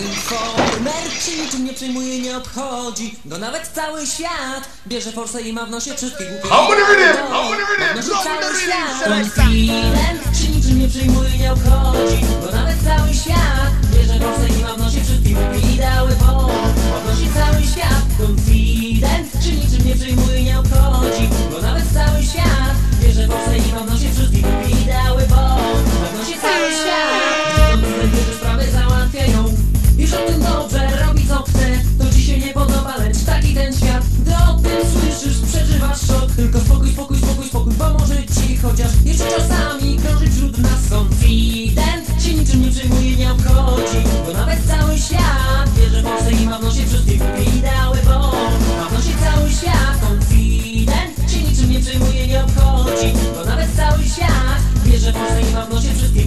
Informer się niczym nie przejmuje, nie obchodzi Go nawet cały świat Bierze forsę i ma w nosie wszystkich głupich No, rhythm, Nosi harmony cały rhythm, świat. Select Konfident Tylko spokój, spokój, spokój, spokój pomoże ci Chociaż jeszcze czasami krąży wśród nas konfident. Się niczym nie przejmuje, nie obchodzi Bo nawet cały świat bierze w Polsce i ma w nosie wszystkie ideały Bo ma w nosie cały świat konfident. Się niczym nie przejmuje, nie obchodzi Bo nawet cały świat bierze w Polsce i ma w nosie wszystkie